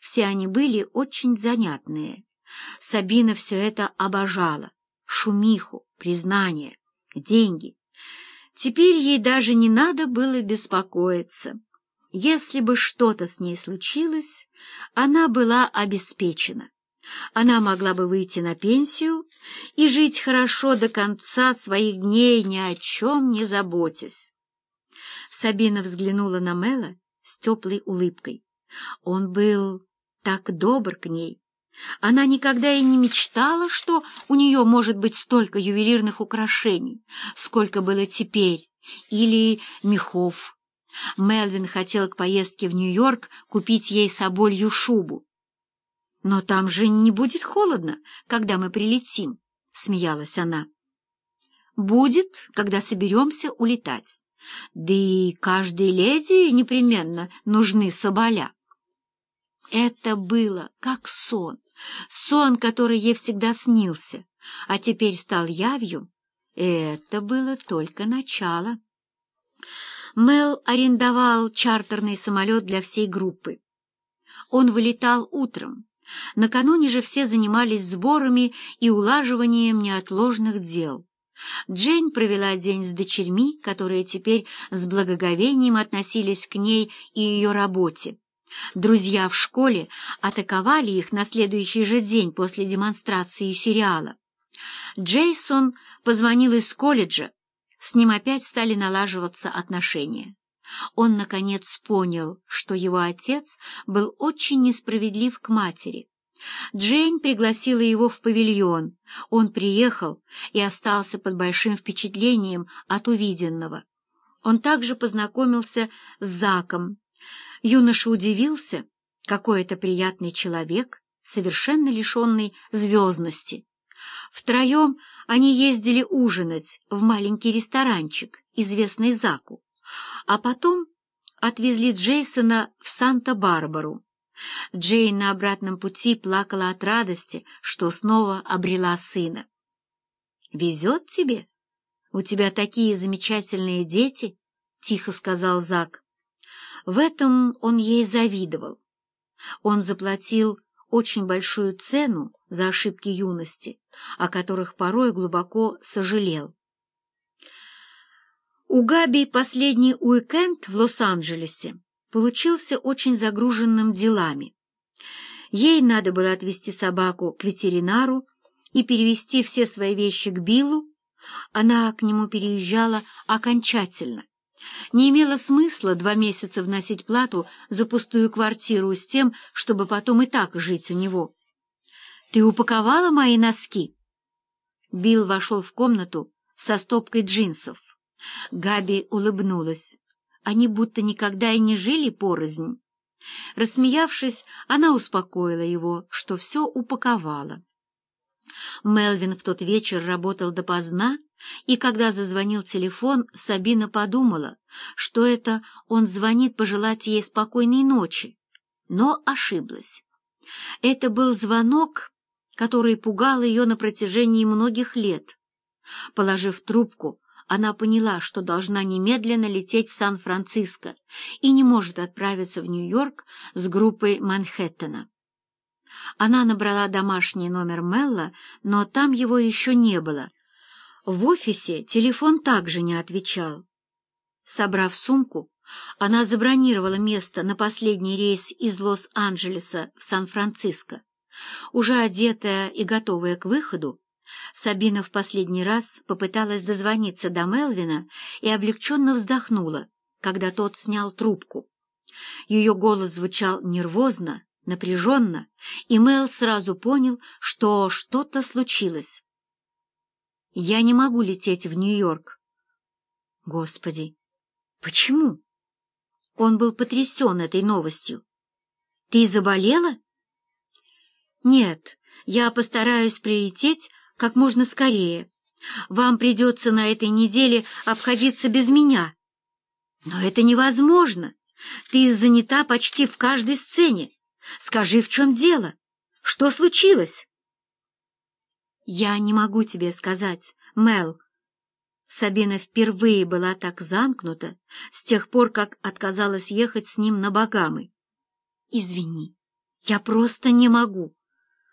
Все они были очень занятные. Сабина все это обожала. Шумиху, признание, деньги. Теперь ей даже не надо было беспокоиться. Если бы что-то с ней случилось, она была обеспечена. Она могла бы выйти на пенсию и жить хорошо до конца своих дней, ни о чем не заботясь. Сабина взглянула на Мэла с теплой улыбкой. Он был так добр к ней. Она никогда и не мечтала, что у нее может быть столько ювелирных украшений, сколько было теперь, или мехов. Мелвин хотел к поездке в Нью-Йорк купить ей соболью шубу. «Но там же не будет холодно, когда мы прилетим», — смеялась она. «Будет, когда соберемся улетать. Да и каждой леди непременно нужны соболя». Это было как сон, сон, который ей всегда снился, а теперь стал явью. Это было только начало. Мел арендовал чартерный самолет для всей группы. Он вылетал утром. Накануне же все занимались сборами и улаживанием неотложных дел. Джейн провела день с дочерьми, которые теперь с благоговением относились к ней и ее работе. Друзья в школе атаковали их на следующий же день после демонстрации сериала. Джейсон позвонил из колледжа, с ним опять стали налаживаться отношения. Он, наконец, понял, что его отец был очень несправедлив к матери. Джейн пригласила его в павильон. Он приехал и остался под большим впечатлением от увиденного. Он также познакомился с Заком, Юноша удивился, какой это приятный человек, совершенно лишенный звездности. Втроем они ездили ужинать в маленький ресторанчик, известный Заку, а потом отвезли Джейсона в Санта-Барбару. Джейн на обратном пути плакала от радости, что снова обрела сына. «Везет тебе? У тебя такие замечательные дети!» — тихо сказал Зак. В этом он ей завидовал. Он заплатил очень большую цену за ошибки юности, о которых порой глубоко сожалел. У Габи последний уикенд в Лос-Анджелесе получился очень загруженным делами. Ей надо было отвезти собаку к ветеринару и перевести все свои вещи к Биллу. Она к нему переезжала окончательно не имело смысла два месяца вносить плату за пустую квартиру с тем, чтобы потом и так жить у него. «Ты упаковала мои носки?» Билл вошел в комнату со стопкой джинсов. Габи улыбнулась. Они будто никогда и не жили порознь. Рассмеявшись, она успокоила его, что все упаковала. Мелвин в тот вечер работал допоздна, и когда зазвонил телефон, Сабина подумала, что это он звонит пожелать ей спокойной ночи, но ошиблась. Это был звонок, который пугал ее на протяжении многих лет. Положив трубку, она поняла, что должна немедленно лететь в Сан-Франциско и не может отправиться в Нью-Йорк с группой Манхэттена. Она набрала домашний номер Мелла, но там его еще не было. В офисе телефон также не отвечал. Собрав сумку, она забронировала место на последний рейс из Лос-Анджелеса в Сан-Франциско. Уже одетая и готовая к выходу, Сабина в последний раз попыталась дозвониться до Мелвина и облегченно вздохнула, когда тот снял трубку. Ее голос звучал нервозно, напряженно, и Мел сразу понял, что что-то случилось. «Я не могу лететь в Нью-Йорк». «Господи, почему?» Он был потрясен этой новостью. «Ты заболела?» «Нет, я постараюсь прилететь как можно скорее. Вам придется на этой неделе обходиться без меня». «Но это невозможно. Ты занята почти в каждой сцене. Скажи, в чем дело? Что случилось?» «Я не могу тебе сказать, Мел». Сабина впервые была так замкнута с тех пор, как отказалась ехать с ним на Багамы. «Извини, Я просто не могу.